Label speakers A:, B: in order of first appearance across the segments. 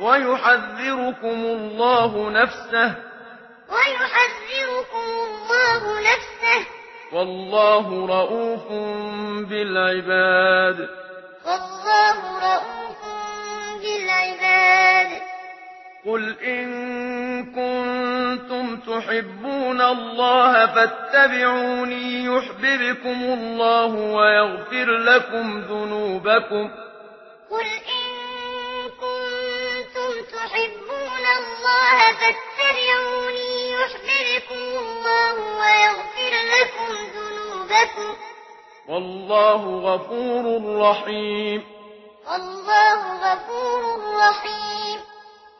A: ويحذركم الله نفسه
B: ويحذركم الله نفسه
A: والله رؤوف بالعباد
B: والله رؤوف بالعباد
A: قل إن كنتم تحبون الله فاتبعوني يحببكم الله ويغفر لكم ذنوبكم
B: قل إن فاتبعوني يحببكم الله ويغفر لكم ذنوبكم.
A: والله غفور رحيم.
B: والله غفور رحيم.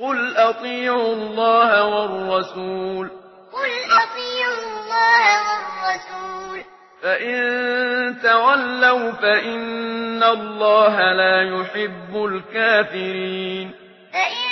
A: قل أطيعوا الله والرسول.
B: قل أطيعوا الله والرسول.
A: فإن تولوا فإن الله لا يحب الكافرين.
B: فإن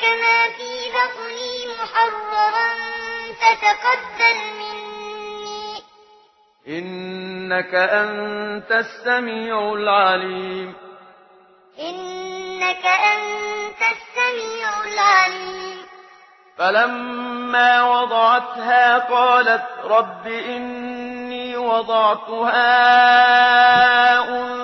B: كما في بطني محررا فتقبل مني.
A: إنك أنت السميع العليم.
B: إنك أنت السميع العليم.
A: فلما وضعتها قالت رب إني وضعتها أنت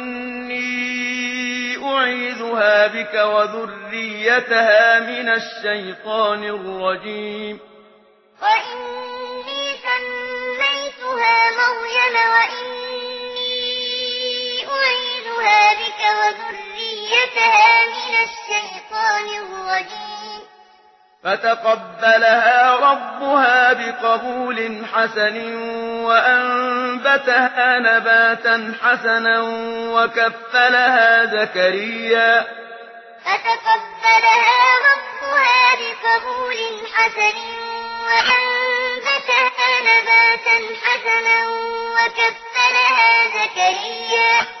A: أعيذها بك وذريتها من الشيطان الرجيم.
B: وإني سميتها مريم وإني أعيذها بك
A: فتقبلها ربها بقبول حسن وأنبتها نباتا حسنا وكفلها زكريا.
B: فتقبلها ربها بقبول حسن وأنبتها نباتا حسنا وكفلها زكريا.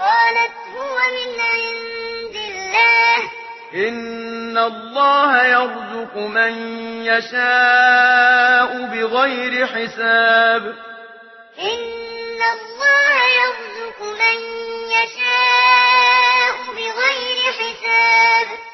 B: قالت هو من عند الله.
A: إن الله يرزق من يشاء بغير حساب.
B: إن الله يرزق من يشاء بغير حساب.